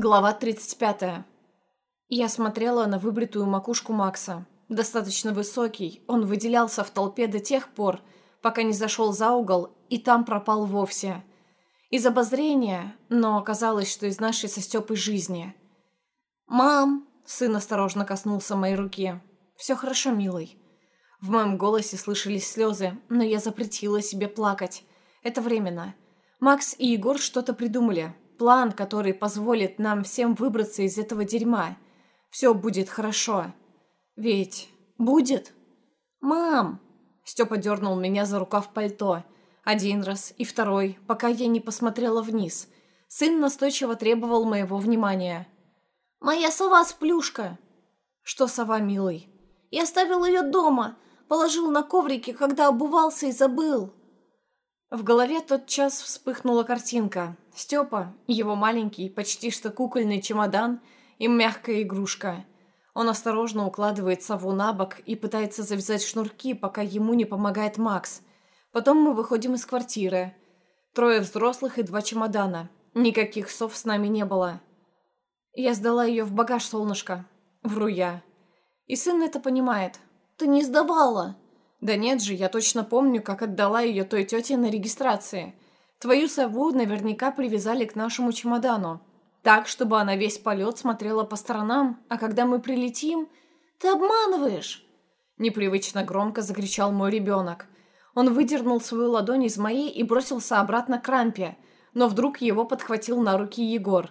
Глава 35. Я смотрела на выбритую макушку Макса. Достаточно высокий, он выделялся в толпе до тех пор, пока не зашел за угол и там пропал вовсе. Из обозрения, но оказалось, что из нашей со Степой жизни. «Мам!» – сын осторожно коснулся моей руки. «Все хорошо, милый». В моем голосе слышались слезы, но я запретила себе плакать. Это временно. Макс и Егор что-то придумали – План, который позволит нам всем выбраться из этого дерьма. Все будет хорошо. Ведь будет? Мам! Степа дернул меня за рукав пальто. Один раз и второй, пока я не посмотрела вниз. Сын настойчиво требовал моего внимания. «Моя сова-сплюшка!» «Что сова, милый?» «Я оставил ее дома, положил на коврике, когда обувался и забыл». В голове тот час вспыхнула картинка. Степа, его маленький, почти что кукольный чемодан и мягкая игрушка. Он осторожно укладывает сову на бок и пытается завязать шнурки, пока ему не помогает Макс. Потом мы выходим из квартиры. Трое взрослых и два чемодана. Никаких сов с нами не было. Я сдала ее в багаж, солнышко. Вру я. И сын это понимает. «Ты не сдавала!» Да нет же, я точно помню, как отдала ее той тете на регистрации. Твою сову наверняка привязали к нашему чемодану. Так, чтобы она весь полет смотрела по сторонам, а когда мы прилетим... Ты обманываешь!» Непривычно громко закричал мой ребенок. Он выдернул свою ладонь из моей и бросился обратно к рампе, но вдруг его подхватил на руки Егор.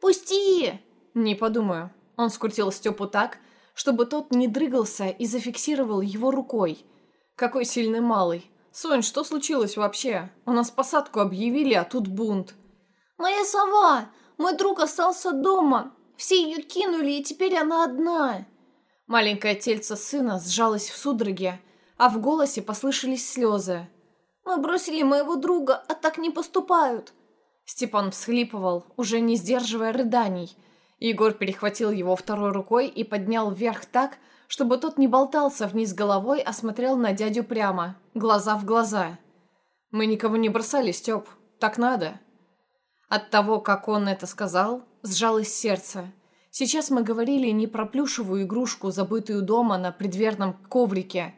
«Пусти!» «Не подумаю». Он скрутил Степу так, чтобы тот не дрыгался и зафиксировал его рукой. Какой сильный малый. Сонь, что случилось вообще? У нас посадку объявили, а тут бунт. Моя сова! Мой друг остался дома. Все ее кинули, и теперь она одна. Маленькое тельце сына сжалось в судороге, а в голосе послышались слезы. «Мы бросили моего друга, а так не поступают!» Степан всхлипывал, уже не сдерживая рыданий. Егор перехватил его второй рукой и поднял вверх так, чтобы тот не болтался вниз головой, а смотрел на дядю прямо, глаза в глаза. «Мы никого не бросали, Степ. Так надо». От того, как он это сказал, сжалось сердце. Сейчас мы говорили не про плюшевую игрушку, забытую дома на предверном коврике.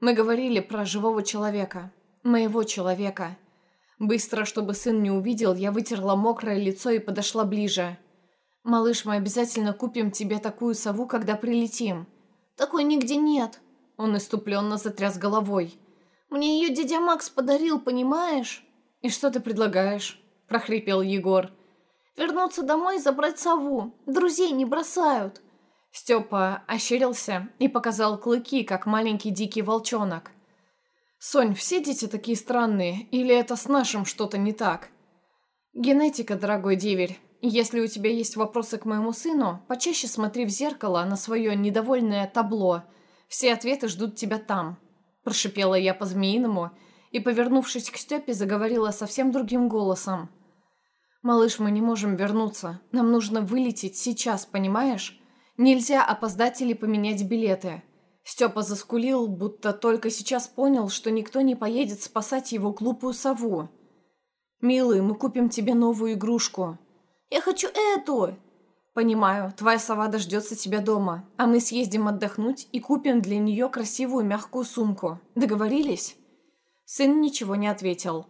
Мы говорили про живого человека. Моего человека. Быстро, чтобы сын не увидел, я вытерла мокрое лицо и подошла ближе. «Малыш, мы обязательно купим тебе такую сову, когда прилетим. Такой нигде нет». Он иступленно затряс головой. «Мне ее дядя Макс подарил, понимаешь?» «И что ты предлагаешь?» – прохрипел Егор. «Вернуться домой и забрать сову. Друзей не бросают». Степа ощерился и показал клыки, как маленький дикий волчонок. «Сонь, все дети такие странные, или это с нашим что-то не так?» «Генетика, дорогой деверь. Если у тебя есть вопросы к моему сыну, почаще смотри в зеркало на свое недовольное табло. Все ответы ждут тебя там». Прошипела я по-змеиному и, повернувшись к Степе, заговорила совсем другим голосом. «Малыш, мы не можем вернуться. Нам нужно вылететь сейчас, понимаешь? Нельзя опоздать или поменять билеты». Степа заскулил, будто только сейчас понял, что никто не поедет спасать его глупую сову. «Милый, мы купим тебе новую игрушку. Я хочу эту!» «Понимаю, твоя сова дождется тебя дома, а мы съездим отдохнуть и купим для нее красивую мягкую сумку. Договорились?» Сын ничего не ответил.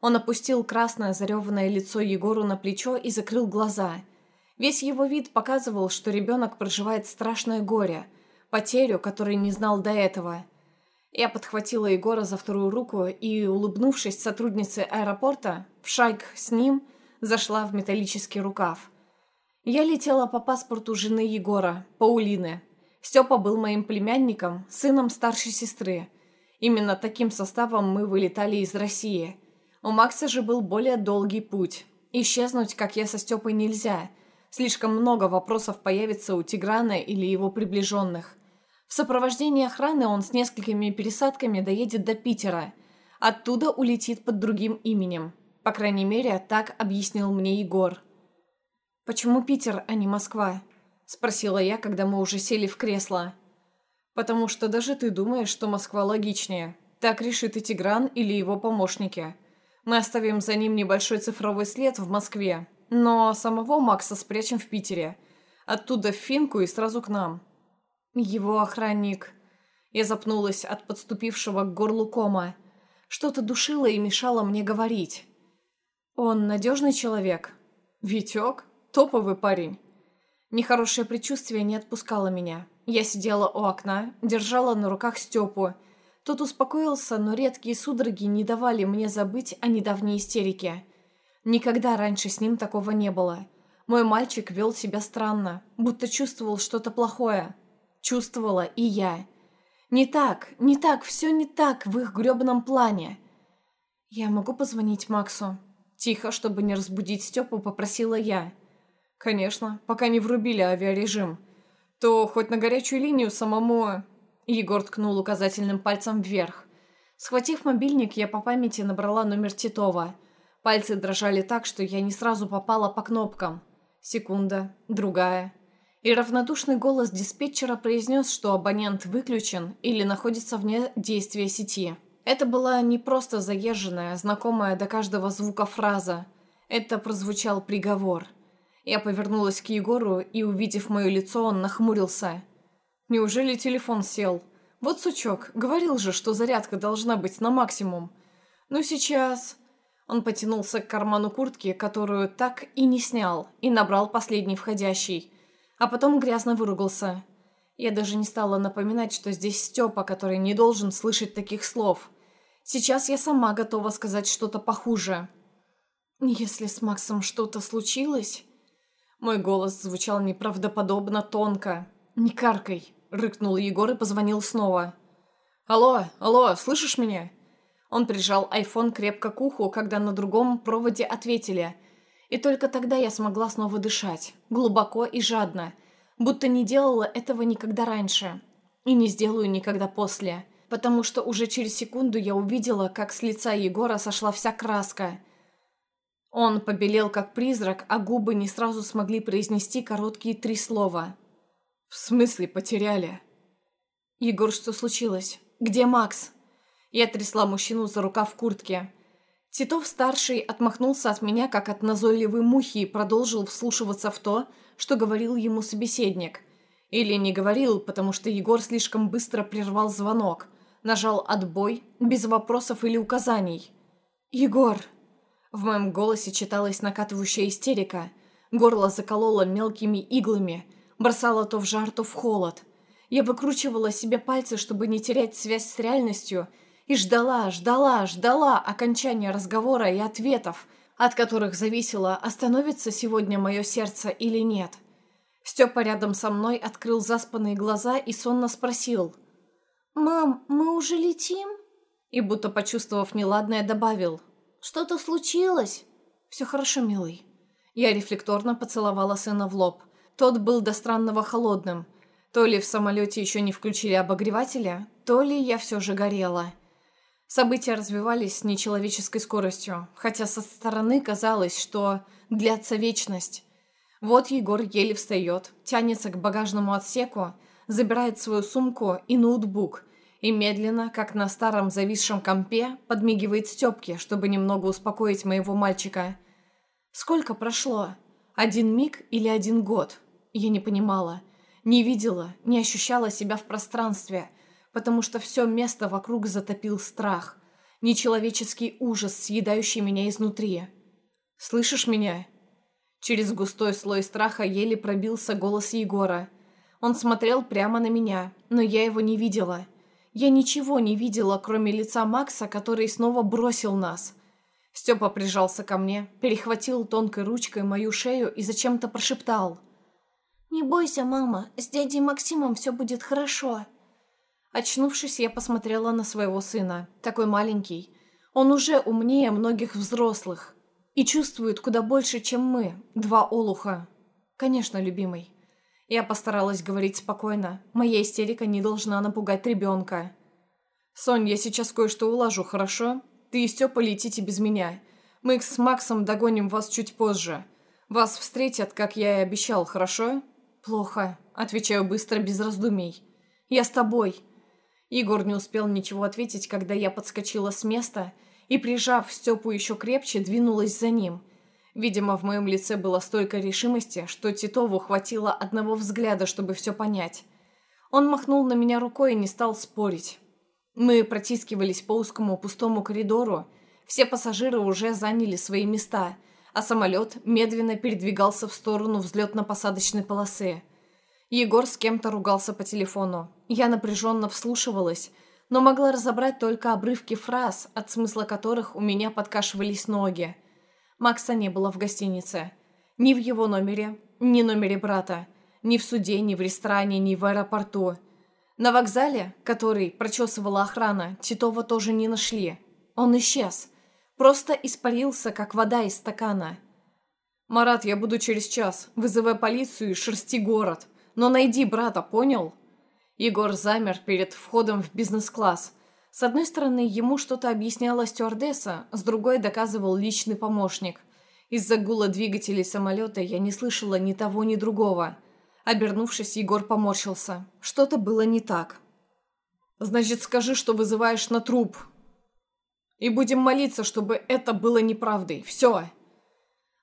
Он опустил красное зареванное лицо Егору на плечо и закрыл глаза. Весь его вид показывал, что ребенок проживает страшное горе, потерю, которой не знал до этого. Я подхватила Егора за вторую руку и, улыбнувшись сотруднице аэропорта, в шайк с ним – зашла в металлический рукав. Я летела по паспорту жены Егора, Паулины. Степа был моим племянником, сыном старшей сестры. Именно таким составом мы вылетали из России. У Макса же был более долгий путь. Исчезнуть, как я со Степой, нельзя. Слишком много вопросов появится у Тиграна или его приближенных. В сопровождении охраны он с несколькими пересадками доедет до Питера. Оттуда улетит под другим именем. По крайней мере, так объяснил мне Егор. «Почему Питер, а не Москва?» – спросила я, когда мы уже сели в кресло. «Потому что даже ты думаешь, что Москва логичнее. Так решит и Тигран или его помощники. Мы оставим за ним небольшой цифровой след в Москве. Но самого Макса спрячем в Питере. Оттуда в Финку и сразу к нам. Его охранник... Я запнулась от подступившего к горлу кома. Что-то душило и мешало мне говорить. Он надежный человек? Витек? Топовый парень. Нехорошее предчувствие не отпускало меня. Я сидела у окна, держала на руках Степу. Тот успокоился, но редкие судороги не давали мне забыть о недавней истерике. Никогда раньше с ним такого не было. Мой мальчик вел себя странно, будто чувствовал что-то плохое. Чувствовала и я. Не так, не так, все не так в их гребаном плане. «Я могу позвонить Максу?» Тихо, чтобы не разбудить Степу, попросила я. «Конечно, пока не врубили авиарежим. То хоть на горячую линию самому...» Егор ткнул указательным пальцем вверх. Схватив мобильник, я по памяти набрала номер Титова. Пальцы дрожали так, что я не сразу попала по кнопкам. Секунда, другая и равнодушный голос диспетчера произнес, что абонент выключен или находится вне действия сети. Это была не просто заезженная, знакомая до каждого звука фраза. Это прозвучал приговор. Я повернулась к Егору, и, увидев мое лицо, он нахмурился. «Неужели телефон сел? Вот сучок, говорил же, что зарядка должна быть на максимум. Ну сейчас...» Он потянулся к карману куртки, которую так и не снял, и набрал последний входящий а потом грязно выругался. Я даже не стала напоминать, что здесь Степа, который не должен слышать таких слов. Сейчас я сама готова сказать что-то похуже. «Если с Максом что-то случилось...» Мой голос звучал неправдоподобно тонко. «Не каркай!» — рыкнул Егор и позвонил снова. «Алло, алло, слышишь меня?» Он прижал айфон крепко к уху, когда на другом проводе ответили — и только тогда я смогла снова дышать, глубоко и жадно, будто не делала этого никогда раньше. И не сделаю никогда после, потому что уже через секунду я увидела, как с лица Егора сошла вся краска. Он побелел как призрак, а губы не сразу смогли произнести короткие три слова. «В смысле потеряли?» «Егор, что случилось? Где Макс?» Я трясла мужчину за рукав в куртке. Титов-старший отмахнулся от меня, как от назойливой мухи, и продолжил вслушиваться в то, что говорил ему собеседник. Или не говорил, потому что Егор слишком быстро прервал звонок. Нажал «отбой», без вопросов или указаний. «Егор!» В моем голосе читалась накатывающая истерика. Горло закололо мелкими иглами, бросало то в жар, то в холод. Я выкручивала себе пальцы, чтобы не терять связь с реальностью – и ждала, ждала, ждала окончания разговора и ответов, от которых зависело, остановится сегодня мое сердце или нет. Степа рядом со мной открыл заспанные глаза и сонно спросил. «Мам, мы уже летим?» И будто почувствовав неладное, добавил. «Что-то случилось?» «Все хорошо, милый». Я рефлекторно поцеловала сына в лоб. Тот был до странного холодным. То ли в самолете еще не включили обогревателя, то ли я все же горела. События развивались с нечеловеческой скоростью, хотя со стороны казалось, что длятся вечность. Вот Егор еле встает, тянется к багажному отсеку, забирает свою сумку и ноутбук и медленно, как на старом зависшем компе, подмигивает Степке, чтобы немного успокоить моего мальчика. Сколько прошло? Один миг или один год? Я не понимала. Не видела, не ощущала себя в пространстве – потому что все место вокруг затопил страх. Нечеловеческий ужас, съедающий меня изнутри. «Слышишь меня?» Через густой слой страха еле пробился голос Егора. Он смотрел прямо на меня, но я его не видела. Я ничего не видела, кроме лица Макса, который снова бросил нас. Степа прижался ко мне, перехватил тонкой ручкой мою шею и зачем-то прошептал. «Не бойся, мама, с дядей Максимом все будет хорошо». Очнувшись, я посмотрела на своего сына. Такой маленький. Он уже умнее многих взрослых. И чувствует куда больше, чем мы, два олуха. Конечно, любимый. Я постаралась говорить спокойно. Моя истерика не должна напугать ребенка. «Сонь, я сейчас кое-что уложу, хорошо? Ты и Степа летите без меня. Мы с Максом догоним вас чуть позже. Вас встретят, как я и обещал, хорошо?» «Плохо», — отвечаю быстро, без раздумий. «Я с тобой. Егор не успел ничего ответить, когда я подскочила с места и, прижав Степу еще крепче, двинулась за ним. Видимо, в моем лице было столько решимости, что Титову хватило одного взгляда, чтобы все понять. Он махнул на меня рукой и не стал спорить. Мы протискивались по узкому пустому коридору, все пассажиры уже заняли свои места, а самолет медленно передвигался в сторону взлетно-посадочной полосы. Егор с кем-то ругался по телефону. Я напряженно вслушивалась, но могла разобрать только обрывки фраз, от смысла которых у меня подкашивались ноги. Макса не было в гостинице. Ни в его номере, ни номере брата. Ни в суде, ни в ресторане, ни в аэропорту. На вокзале, который прочесывала охрана, Титова тоже не нашли. Он исчез. Просто испарился, как вода из стакана. «Марат, я буду через час. Вызывай полицию и шерсти город. Но найди брата, понял?» Егор замер перед входом в бизнес-класс. С одной стороны, ему что-то объясняла стюардесса, с другой доказывал личный помощник. Из-за гула двигателей самолета я не слышала ни того, ни другого. Обернувшись, Егор поморщился. Что-то было не так. «Значит, скажи, что вызываешь на труп. И будем молиться, чтобы это было неправдой. Все!»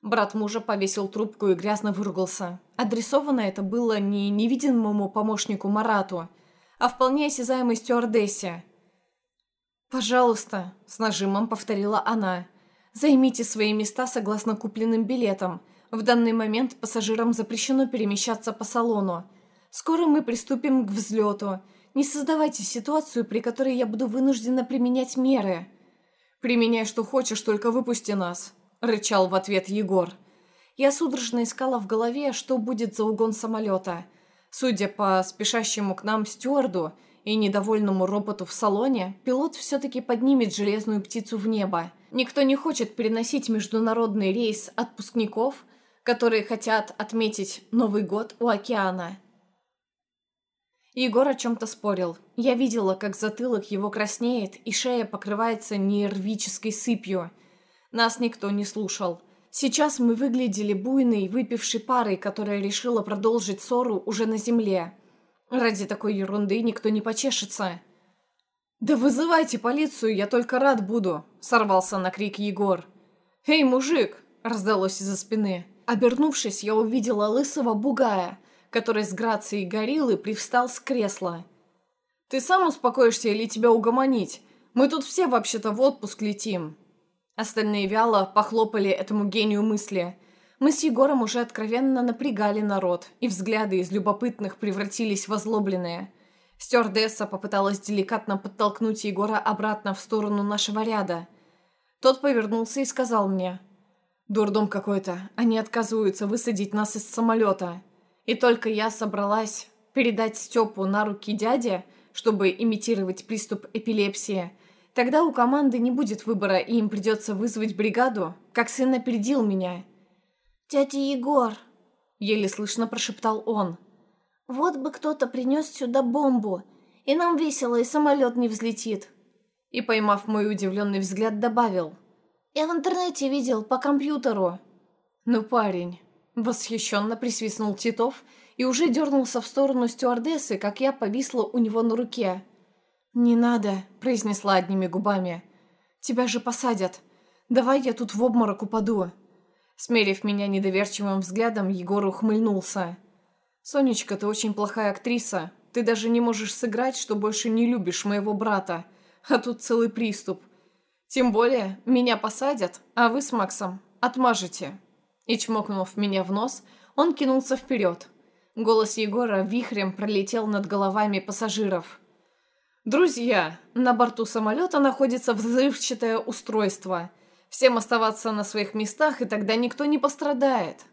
Брат мужа повесил трубку и грязно выругался. Адресовано это было не невидимому помощнику Марату, а вполне осязаемой стюардессе. «Пожалуйста», — с нажимом повторила она, — «займите свои места согласно купленным билетам. В данный момент пассажирам запрещено перемещаться по салону. Скоро мы приступим к взлету. Не создавайте ситуацию, при которой я буду вынуждена применять меры». «Применяй, что хочешь, только выпусти нас», — рычал в ответ Егор. Я судорожно искала в голове, что будет за угон самолета. Судя по спешащему к нам стюарду и недовольному роботу в салоне, пилот все-таки поднимет железную птицу в небо. Никто не хочет переносить международный рейс отпускников, которые хотят отметить Новый год у океана. Егор о чем-то спорил. Я видела, как затылок его краснеет, и шея покрывается нервической сыпью – нас никто не слушал. Сейчас мы выглядели буйной, выпившей парой, которая решила продолжить ссору уже на земле. Ради такой ерунды никто не почешется. «Да вызывайте полицию, я только рад буду», — сорвался на крик Егор. «Эй, мужик!» — раздалось из-за спины. Обернувшись, я увидела лысого бугая, который с грацией гориллы привстал с кресла. «Ты сам успокоишься или тебя угомонить? Мы тут все вообще-то в отпуск летим». Остальные вяло похлопали этому гению мысли. Мы с Егором уже откровенно напрягали народ, и взгляды из любопытных превратились в озлобленные. Стюардесса попыталась деликатно подтолкнуть Егора обратно в сторону нашего ряда. Тот повернулся и сказал мне. «Дурдом какой-то. Они отказываются высадить нас из самолета». И только я собралась передать Степу на руки дяде, чтобы имитировать приступ эпилепсии – Тогда у команды не будет выбора, и им придется вызвать бригаду, как сын опередил меня. «Дядя Егор», — еле слышно прошептал он, — «вот бы кто-то принес сюда бомбу, и нам весело, и самолет не взлетит». И, поймав мой удивленный взгляд, добавил. «Я в интернете видел, по компьютеру». «Ну, парень», — восхищенно присвистнул Титов и уже дернулся в сторону стюардессы, как я повисла у него на руке. «Не надо», — произнесла одними губами. «Тебя же посадят. Давай я тут в обморок упаду». Смерив меня недоверчивым взглядом, Егор ухмыльнулся. «Сонечка, ты очень плохая актриса. Ты даже не можешь сыграть, что больше не любишь моего брата. А тут целый приступ. Тем более, меня посадят, а вы с Максом отмажете». И чмокнув меня в нос, он кинулся вперед. Голос Егора вихрем пролетел над головами пассажиров. «Друзья, на борту самолета находится взрывчатое устройство. Всем оставаться на своих местах, и тогда никто не пострадает».